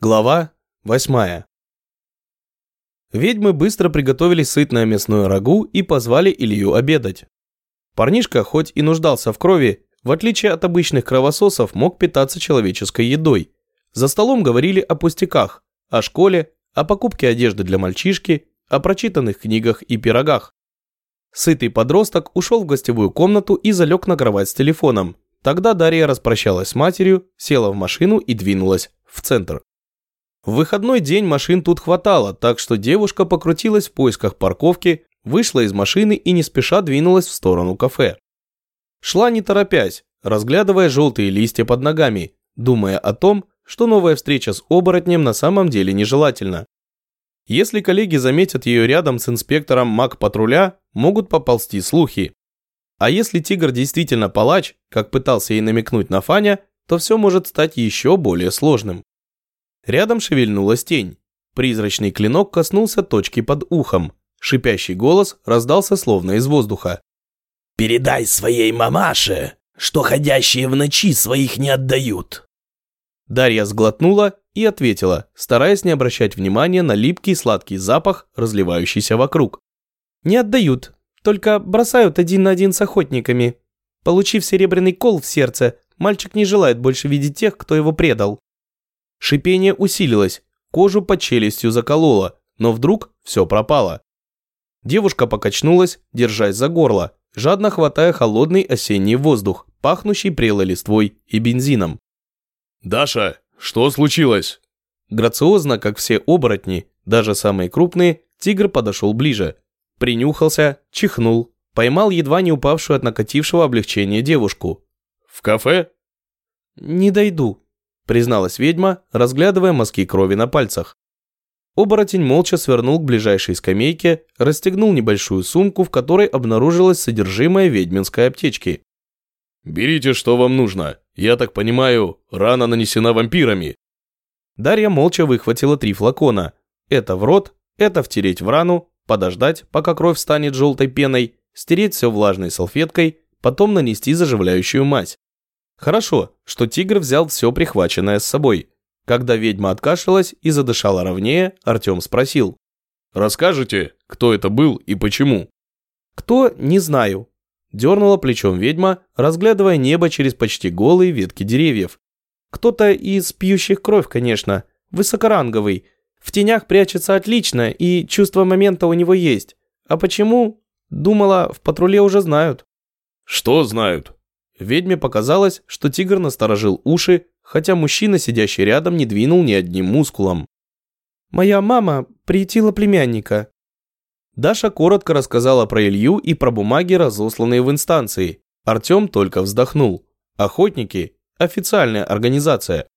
Глава 8. Ведьмы быстро приготовили сытное мясное рагу и позвали Илью обедать. Парнишка, хоть и нуждался в крови, в отличие от обычных кровососов, мог питаться человеческой едой. За столом говорили о пустяках, о школе, о покупке одежды для мальчишки, о прочитанных книгах и пирогах. Сытый подросток ушел в гостевую комнату и залег на кровать с телефоном. Тогда Дарья распрощалась с матерью, села в машину и двинулась в центр. В выходной день машин тут хватало, так что девушка покрутилась в поисках парковки, вышла из машины и не спеша двинулась в сторону кафе. Шла не торопясь, разглядывая желтые листья под ногами, думая о том, что новая встреча с оборотнем на самом деле нежелательна. Если коллеги заметят ее рядом с инспектором маг-патруля, могут поползти слухи. А если тигр действительно палач, как пытался ей намекнуть на Фаня, то все может стать еще более сложным. Рядом шевельнулась тень. Призрачный клинок коснулся точки под ухом. Шипящий голос раздался словно из воздуха. «Передай своей мамаше, что ходящие в ночи своих не отдают». Дарья сглотнула и ответила, стараясь не обращать внимания на липкий сладкий запах, разливающийся вокруг. «Не отдают, только бросают один на один с охотниками. Получив серебряный кол в сердце, мальчик не желает больше видеть тех, кто его предал. Шипение усилилось, кожу под челюстью закололо, но вдруг все пропало. Девушка покачнулась, держась за горло, жадно хватая холодный осенний воздух, пахнущий прелой листвой и бензином. «Даша, что случилось?» Грациозно, как все оборотни, даже самые крупные, тигр подошел ближе. Принюхался, чихнул, поймал едва не упавшую от накатившего облегчения девушку. «В кафе?» «Не дойду», призналась ведьма, разглядывая мазки крови на пальцах. Оборотень молча свернул к ближайшей скамейке, расстегнул небольшую сумку, в которой обнаружилось содержимое ведьминской аптечки. «Берите, что вам нужно. Я так понимаю, рана нанесена вампирами». Дарья молча выхватила три флакона. Это в рот, это втереть в рану, подождать, пока кровь станет желтой пеной, стереть все влажной салфеткой, потом нанести заживляющую мазь. Хорошо, что тигр взял все прихваченное с собой. Когда ведьма откашлялась и задышала ровнее, Артем спросил. «Расскажете, кто это был и почему?» «Кто, не знаю». Дернула плечом ведьма, разглядывая небо через почти голые ветки деревьев. «Кто-то из пьющих кровь, конечно, высокоранговый. В тенях прячется отлично, и чувство момента у него есть. А почему? Думала, в патруле уже знают». «Что знают?» Ведьме показалось, что тигр насторожил уши, хотя мужчина, сидящий рядом, не двинул ни одним мускулом. «Моя мама приютила племянника». Даша коротко рассказала про Илью и про бумаги, разосланные в инстанции. Артем только вздохнул. Охотники – официальная организация.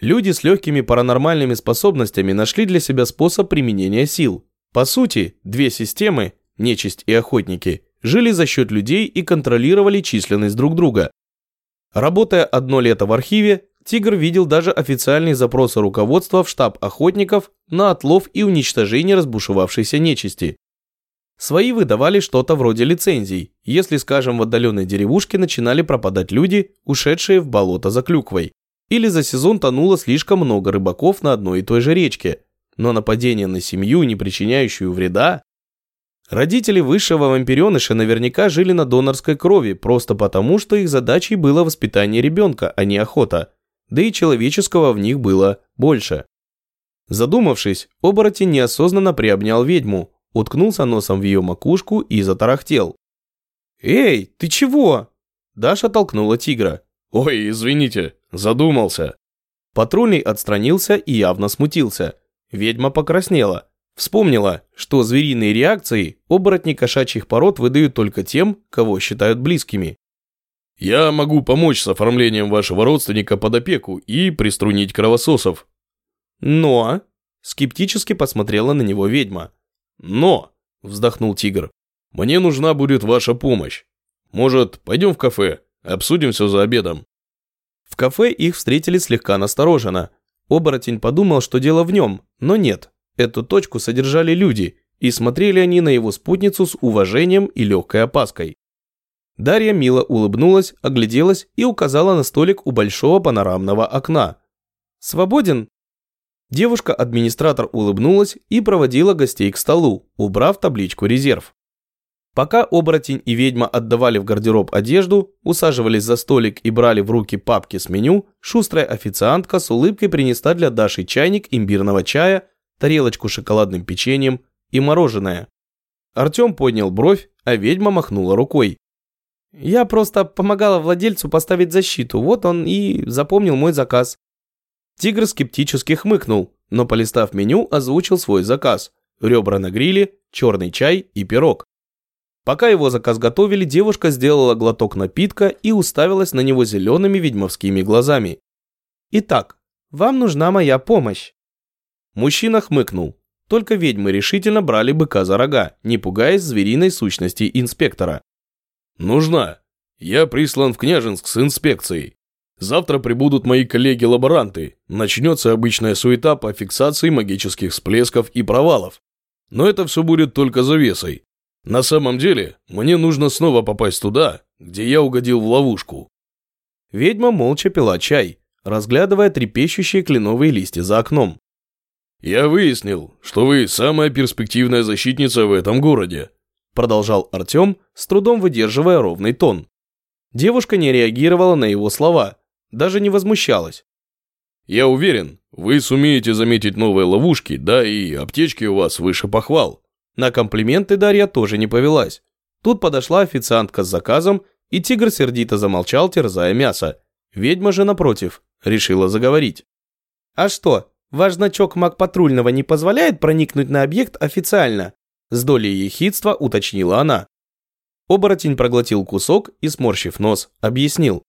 Люди с легкими паранормальными способностями нашли для себя способ применения сил. По сути, две системы – нечисть и охотники – жили за счет людей и контролировали численность друг друга. Работая одно лето в архиве, Тигр видел даже официальные запросы руководства в штаб охотников на отлов и уничтожение разбушевавшейся нечисти. Свои выдавали что-то вроде лицензий, если, скажем, в отдаленной деревушке начинали пропадать люди, ушедшие в болото за клюквой. Или за сезон тонуло слишком много рыбаков на одной и той же речке. Но нападение на семью, не причиняющую вреда, Родители высшего вампиреныша наверняка жили на донорской крови, просто потому, что их задачей было воспитание ребенка, а не охота. Да и человеческого в них было больше. Задумавшись, оборотень неосознанно приобнял ведьму, уткнулся носом в ее макушку и затарахтел. «Эй, ты чего?» Даша толкнула тигра. «Ой, извините, задумался». Патрульный отстранился и явно смутился. Ведьма покраснела – Вспомнила, что звериные реакции оборотни кошачьих пород выдают только тем, кого считают близкими. «Я могу помочь с оформлением вашего родственника под опеку и приструнить кровососов». «Но...» – скептически посмотрела на него ведьма. «Но...» – вздохнул тигр. «Мне нужна будет ваша помощь. Может, пойдем в кафе, обсудим все за обедом». В кафе их встретили слегка настороженно. Оборотень подумал, что дело в нем, но нет. Эту точку содержали люди, и смотрели они на его спутницу с уважением и легкой опаской. Дарья мило улыбнулась, огляделась и указала на столик у большого панорамного окна. «Свободен?» Девушка-администратор улыбнулась и проводила гостей к столу, убрав табличку «Резерв». Пока оборотень и ведьма отдавали в гардероб одежду, усаживались за столик и брали в руки папки с меню, шустрая официантка с улыбкой принесла для Даши чайник имбирного чая, тарелочку с шоколадным печеньем и мороженое. Артем поднял бровь, а ведьма махнула рукой. «Я просто помогала владельцу поставить защиту, вот он и запомнил мой заказ». Тигр скептически хмыкнул, но полистав меню, озвучил свой заказ. Ребра на гриле, черный чай и пирог. Пока его заказ готовили, девушка сделала глоток напитка и уставилась на него зелеными ведьмовскими глазами. «Итак, вам нужна моя помощь». Мужчина хмыкнул. Только ведьмы решительно брали быка за рога, не пугаясь звериной сущности инспектора. «Нужна. Я прислан в Княжинск с инспекцией. Завтра прибудут мои коллеги-лаборанты. Начнется обычная суета по фиксации магических всплесков и провалов. Но это все будет только завесой. На самом деле, мне нужно снова попасть туда, где я угодил в ловушку. Ведьма молча пила чай, разглядывая трепещущие кленовые листья за окном. «Я выяснил, что вы самая перспективная защитница в этом городе», продолжал Артем, с трудом выдерживая ровный тон. Девушка не реагировала на его слова, даже не возмущалась. «Я уверен, вы сумеете заметить новые ловушки, да и аптечки у вас выше похвал. На комплименты Дарья тоже не повелась. Тут подошла официантка с заказом, и тигр сердито замолчал, терзая мясо. Ведьма же, напротив, решила заговорить. «А что, ваш значок маг-патрульного не позволяет проникнуть на объект официально?» С долей ехидства уточнила она. Оборотень проглотил кусок и, сморщив нос, объяснил.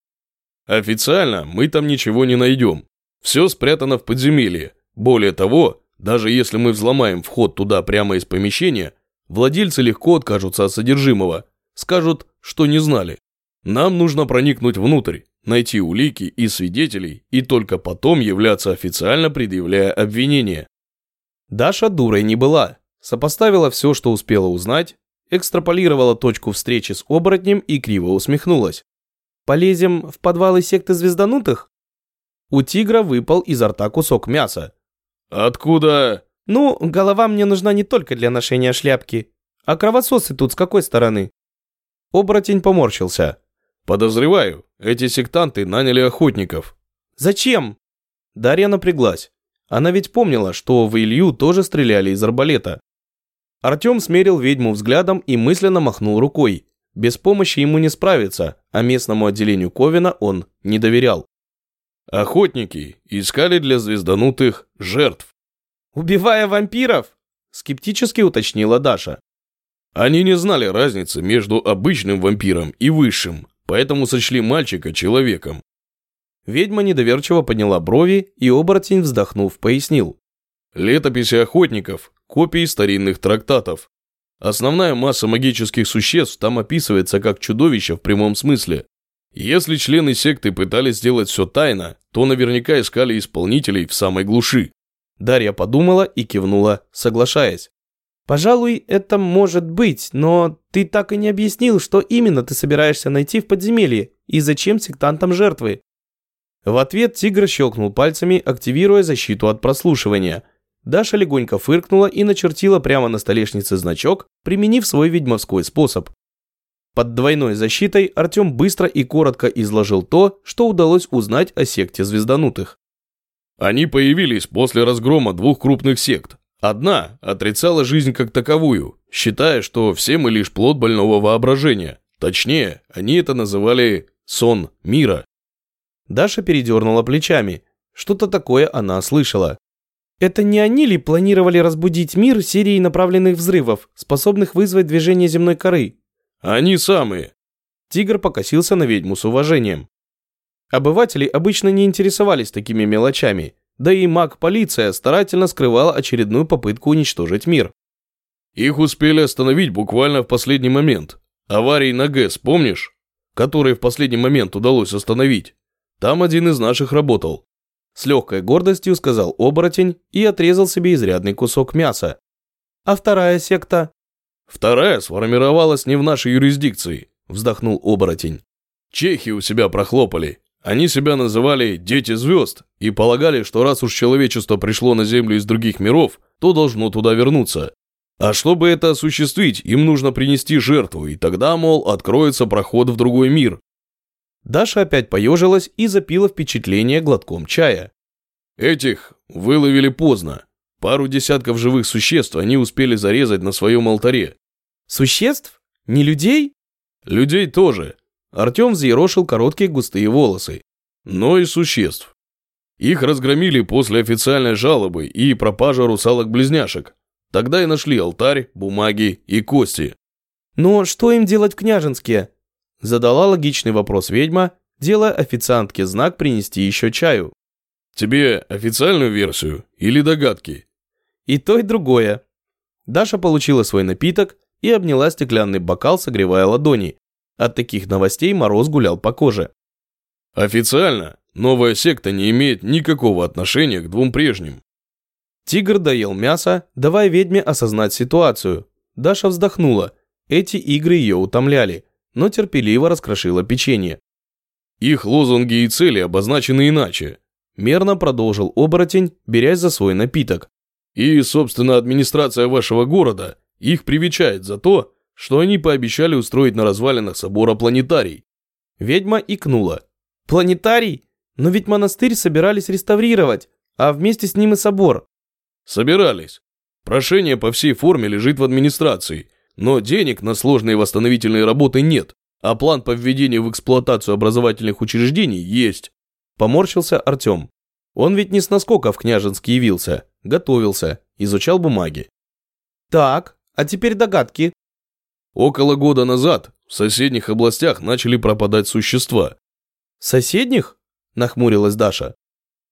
«Официально мы там ничего не найдем. Все спрятано в подземелье. Более того, даже если мы взломаем вход туда прямо из помещения, владельцы легко откажутся от содержимого, скажут, что не знали. Нам нужно проникнуть внутрь, найти улики и свидетелей, и только потом являться официально предъявляя обвинение. Даша дурой не была. Сопоставила все, что успела узнать, экстраполировала точку встречи с оборотнем и криво усмехнулась. «Полезем в подвалы секты звезданутых?» У тигра выпал изо рта кусок мяса, «Откуда?» «Ну, голова мне нужна не только для ношения шляпки. А кровососы тут с какой стороны?» Оборотень поморщился. «Подозреваю, эти сектанты наняли охотников». «Зачем?» Дарья напряглась. Она ведь помнила, что в Илью тоже стреляли из арбалета. Артем смерил ведьму взглядом и мысленно махнул рукой. Без помощи ему не справиться, а местному отделению Ковина он не доверял. Охотники искали для звезданутых жертв. «Убивая вампиров?» – скептически уточнила Даша. Они не знали разницы между обычным вампиром и высшим, поэтому сочли мальчика человеком. Ведьма недоверчиво подняла брови, и оборотень, вздохнув, пояснил. Летописи охотников – копии старинных трактатов. Основная масса магических существ там описывается как чудовища в прямом смысле. Если члены секты пытались сделать все тайно, то наверняка искали исполнителей в самой глуши. Дарья подумала и кивнула, соглашаясь. «Пожалуй, это может быть, но ты так и не объяснил, что именно ты собираешься найти в подземелье и зачем сектантам жертвы». В ответ тигр щелкнул пальцами, активируя защиту от прослушивания. Даша легонько фыркнула и начертила прямо на столешнице значок, применив свой ведьмовской способ. Под двойной защитой Артем быстро и коротко изложил то, что удалось узнать о секте звезданутых. Они появились после разгрома двух крупных сект. Одна отрицала жизнь как таковую, считая, что все мы лишь плод больного воображения. Точнее, они это называли «сон мира». Даша передернула плечами. Что-то такое она слышала. Это не они ли планировали разбудить мир серией направленных взрывов, способных вызвать движение земной коры? Они самые. Тигр покосился на ведьму с уважением. Обыватели обычно не интересовались такими мелочами, да и маг-полиция старательно скрывала очередную попытку уничтожить мир. Их успели остановить буквально в последний момент. Аварии на ГЭС, помнишь? Который в последний момент удалось остановить. Там один из наших работал. С легкой гордостью сказал оборотень и отрезал себе изрядный кусок мяса. А вторая секта? Вторая сформировалась не в нашей юрисдикции, вздохнул оборотень. Чехи у себя прохлопали. Они себя называли «дети звезд» и полагали, что раз уж человечество пришло на Землю из других миров, то должно туда вернуться. А чтобы это осуществить, им нужно принести жертву, и тогда, мол, откроется проход в другой мир. Даша опять поежилась и запила впечатление глотком чая. Этих выловили поздно. Пару десятков живых существ они успели зарезать на своем алтаре. Существ? Не людей? Людей тоже, Артем взъерошил короткие густые волосы. но и существ. Их разгромили после официальной жалобы и пропажи русалок-близняшек. Тогда и нашли алтарь, бумаги и кости. Но что им делать в Княжинске? Задала логичный вопрос ведьма, делая официантке знак принести еще чаю. Тебе официальную версию или догадки? И то, и другое. Даша получила свой напиток и обняла стеклянный бокал, согревая ладони. От таких новостей мороз гулял по коже. Официально новая секта не имеет никакого отношения к двум прежним. Тигр доел мясо, давая ведьме осознать ситуацию. Даша вздохнула. Эти игры ее утомляли, но терпеливо раскрошила печенье. Их лозунги и цели обозначены иначе. Мерно продолжил оборотень, берясь за свой напиток. И, собственно, администрация вашего города их привечает за то, что они пообещали устроить на развалинах собора планетарий. Ведьма икнула. Планетарий? Но ведь монастырь собирались реставрировать, а вместе с ним и собор. Собирались. Прошение по всей форме лежит в администрации, но денег на сложные восстановительные работы нет, а план по введению в эксплуатацию образовательных учреждений есть. Поморщился Артем. Он ведь не с наскока в Княжинск явился, готовился, изучал бумаги. Так, а теперь догадки. Около года назад в соседних областях начали пропадать существа. Соседних? Нахмурилась Даша.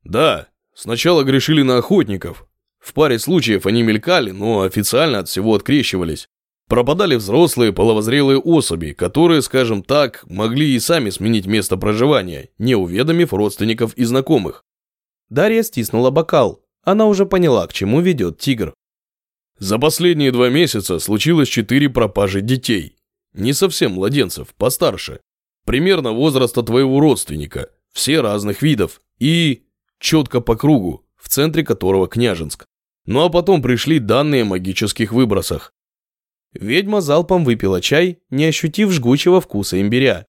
Да, сначала грешили на охотников. В паре случаев они мелькали, но официально от всего открещивались. Пропадали взрослые половозрелые особи, которые, скажем так, могли и сами сменить место проживания, не уведомив родственников и знакомых. Дарья стиснула бокал. Она уже поняла, к чему ведет тигр. За последние два месяца случилось четыре пропажи детей. Не совсем младенцев, постарше. Примерно возраста твоего родственника. Все разных видов. И четко по кругу, в центре которого Княжинск. Ну а потом пришли данные о магических выбросах. Ведьма залпом выпила чай, не ощутив жгучего вкуса имбиря.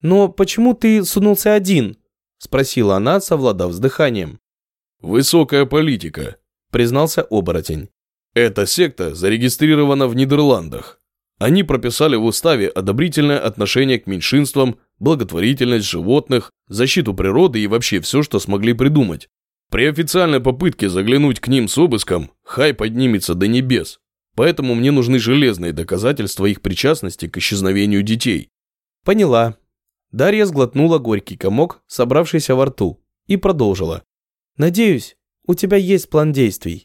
«Но почему ты сунулся один?» – спросила она, совладав с дыханием. «Высокая политика», – признался оборотень. «Эта секта зарегистрирована в Нидерландах. Они прописали в уставе одобрительное отношение к меньшинствам, благотворительность животных, защиту природы и вообще все, что смогли придумать. При официальной попытке заглянуть к ним с обыском, хай поднимется до небес. Поэтому мне нужны железные доказательства их причастности к исчезновению детей. Поняла. Дарья сглотнула горький комок, собравшийся во рту, и продолжила. Надеюсь, у тебя есть план действий.